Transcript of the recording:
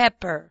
pepper.